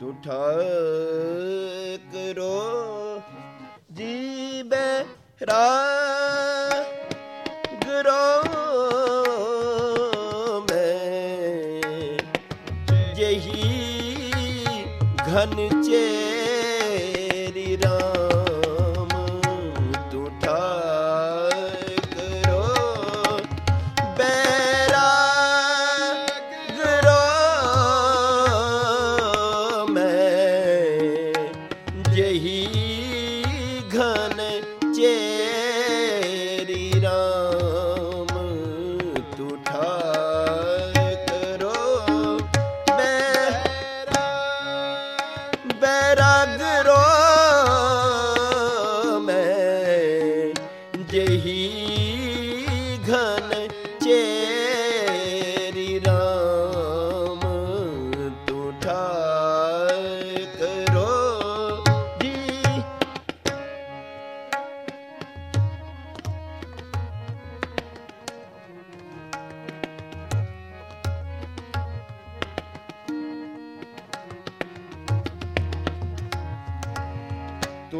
ਤੂੰ ਠਾਕਰੋ ਜੀਬੇ ਰਾ ਗਰੋ ਘਨ ਚੇ यही घन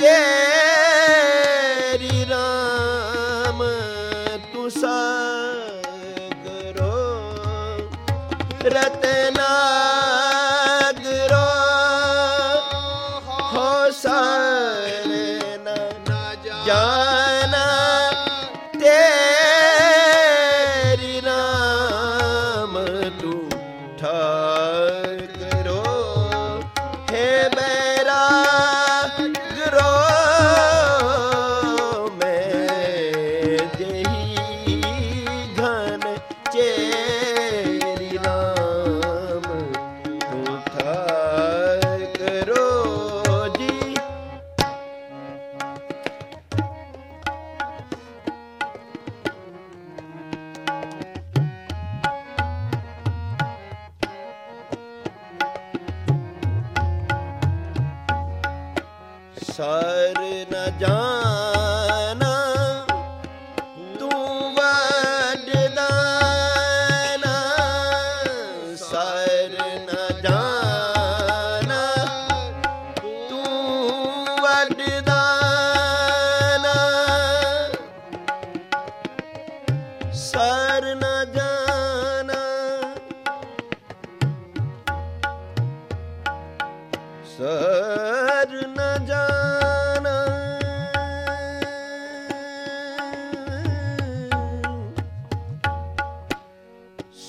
yeah.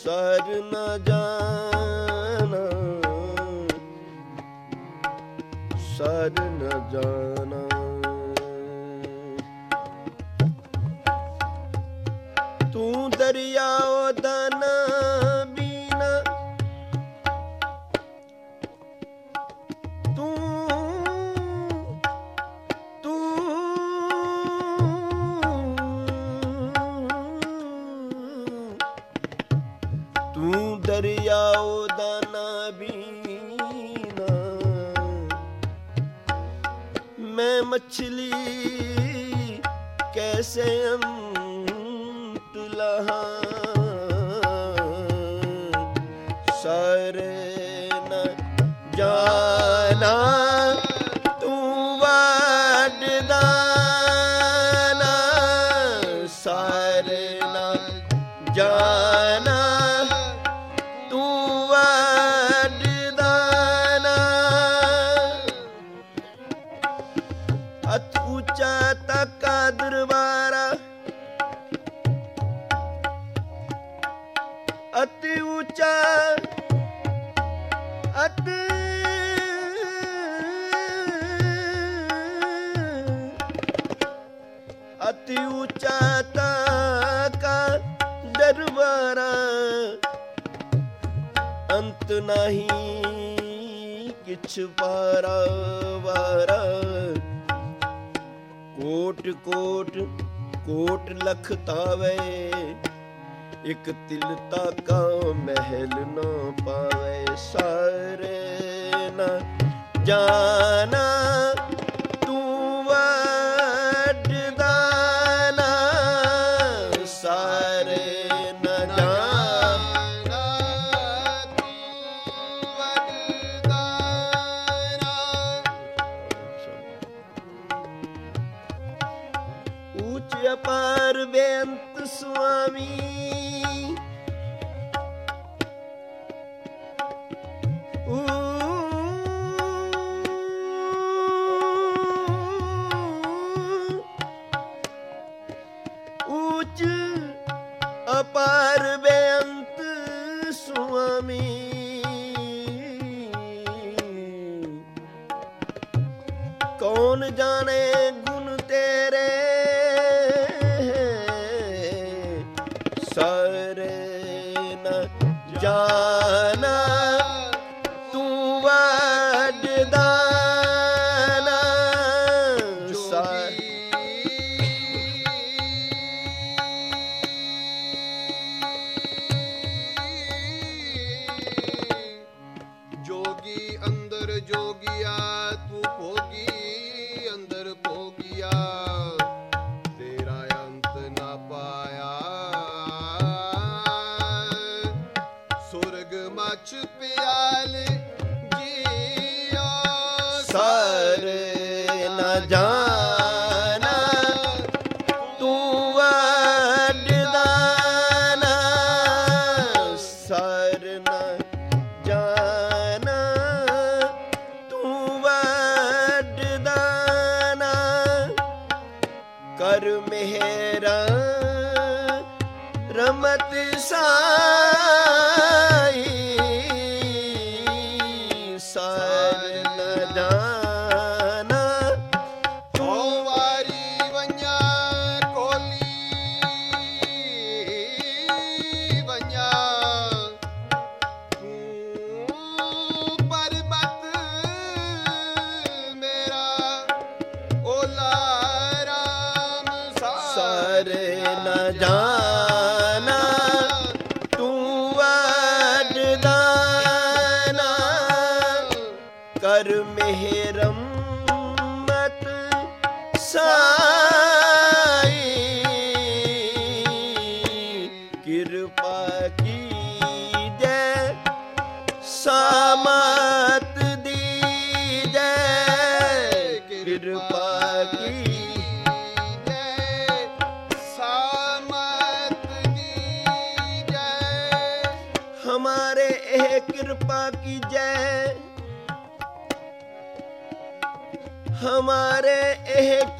ਸਰ ਨ ਜਾਣਾ। ਸਰ ਨ ਜਾਣਾ। मछली कैसे अम ਅਤ ਉੱਚਾ ਤਕਾ ਦਰਬਾਰਾ ਅਤੀ ਉੱਚਾ, ਅਤ ਅਤੀ ਉੱਚਾ ਤਕਾ ਦਰਬਾਰਾ ਅੰਤ ਨਹੀਂ ਕਿਛ ਪਾਰਾ ਵਾਰਾ। ਕੋਟ ਕੋਟ ਕੋਟ ਲਖ ਤਾਵੇ ਇਕ ਤਿਲ ਤਾਕਾ ਮਹਿਲ ਨਾ ਪਾਵੇ ਸਾਰੇ ਨਾ ਜਾਣਾ Swami. ਨ ਸਾਰੇ ਨ ਜਾਣਾ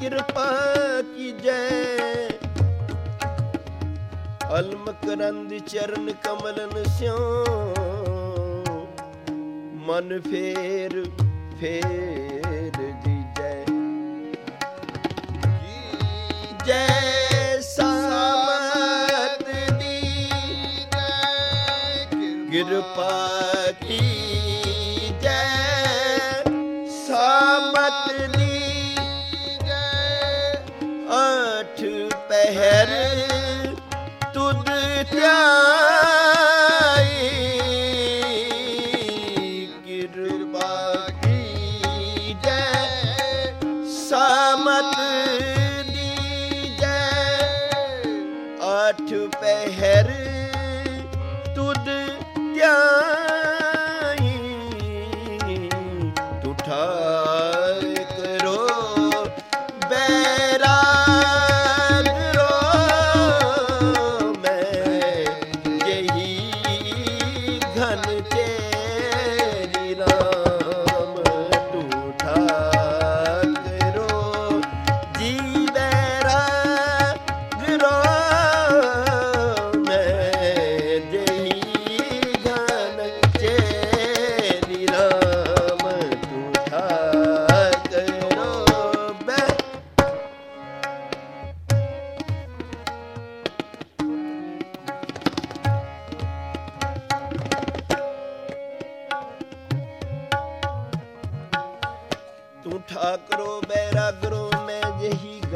ਕਿਰਪਾ ਕੀਜੈ। ਅਲਮ ਕਰੰਦ ਚਰਨ ਕਮਲਨ ਸਿਓ ਮਨ ਫੇਰ ਫੇਰ ਦੀਜੈ। ਜੈ ਸਾਮਤ ਦੀ ਜੈ ਕੀਜੈ ਸਾਮਤ ਦੀ ਪਹਿਰ ਤੁਧ ਧਿਆਈ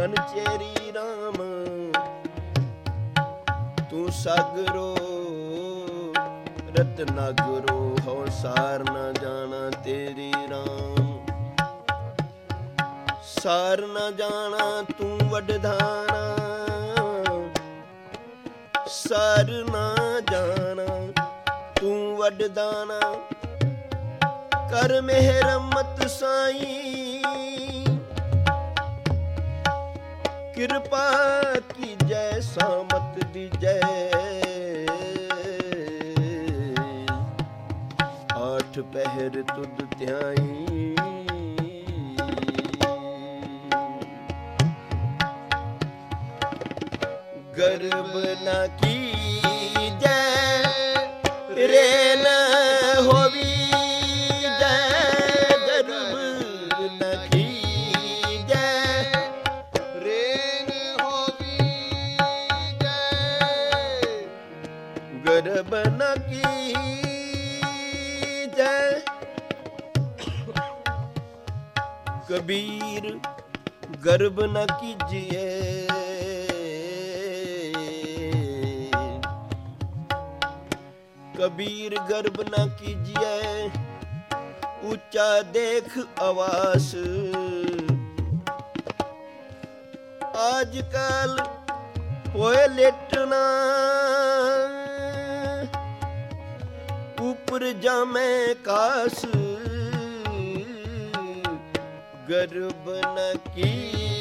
ਜਹੀ ਚੇਰੀ RAM ਤੂੰ ਸਾਗਰੋ ਰਤਨਾਗਰੋ ਹਉ ਸਾਰ ਨਾ ਜਾਣਾ ਤੇਰੀ RAM ਸਾਰ ਨਾ ਜਾਣਾ ਤੂੰ ਵਡਧਾਨਾ ਸਾਰ ਨਾ ਜਾਣਾ ਤੂੰ ਵਡਦਾਨਾ ਕਰ ਮਿਹਰਮਤ ਸਾਈ ਕਿਰਪਾ ਕੀਜੈ ਸਾਮਤ ਦੀ ਜੈ ਆਠ ਪਹਿਰ ਤੁਧ ਧਿਆਈ। ਗਰਬ ਨਾ ਕੀਜੈ ਰੇ ਨ ਨ ਕੀਜੈ ਕਬੀਰ, ਗਰਬ ਨ ਕੀਜੀਏ। ਕਬੀਰ, ਗਰਬ ਨ ਕੀਜੀਏ। ਉੱਚਾ ਦੇਖ ਆਵਾਸ। ਆਜ ਕੱਲ ਹੋਏ ਲੇਟਣਾ। ਉਪਰ ਜਾਮੇ ਕਾਸ। ਗਰਬ ਨ ਕੀਜੈ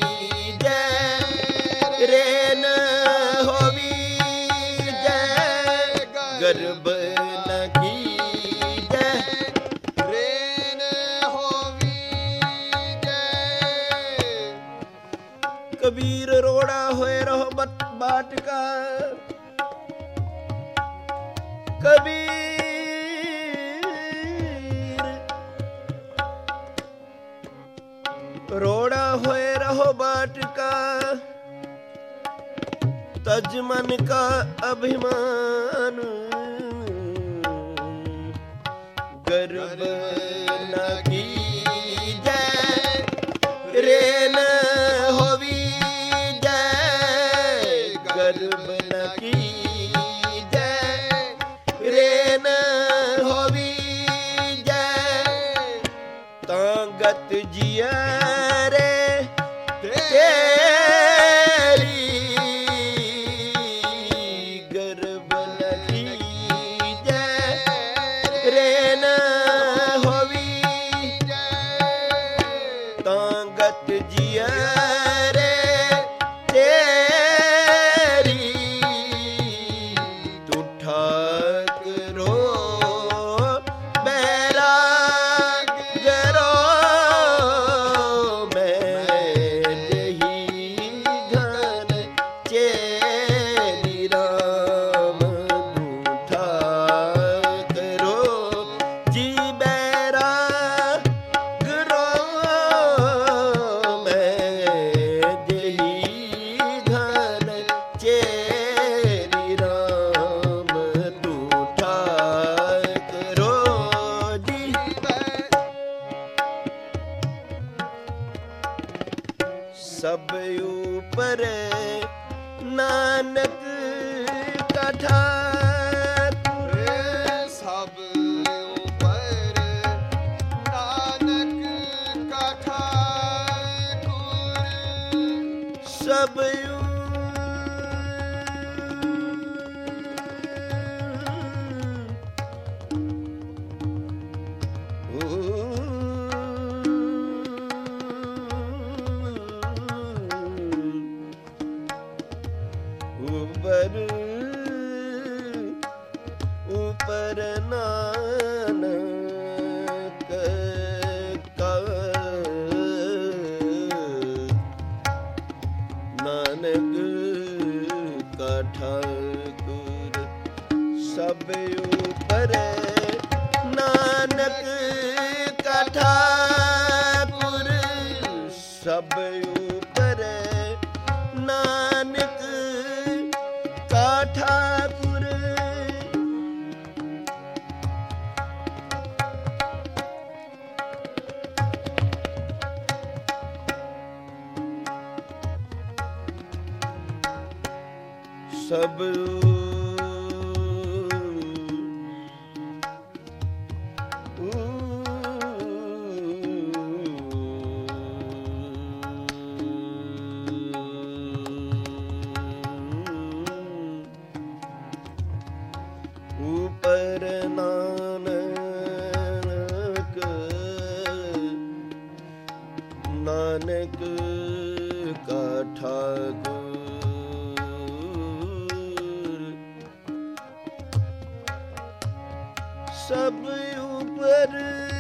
ਰੋੜਾ ਹੋਏ ਰਹੋ ਬਾਟਕਾ। ਤਜ ਮਨ ਕਾ ਅਭਿਮਾਨ। ਗਰਬ ਨਾ ਕੀਜੈ ਠਾਕੁਰ ਸਭ ਉਪਰ ਨਾਨਕ ਕਾ ਸਭ ਸਭ ਉਪਰ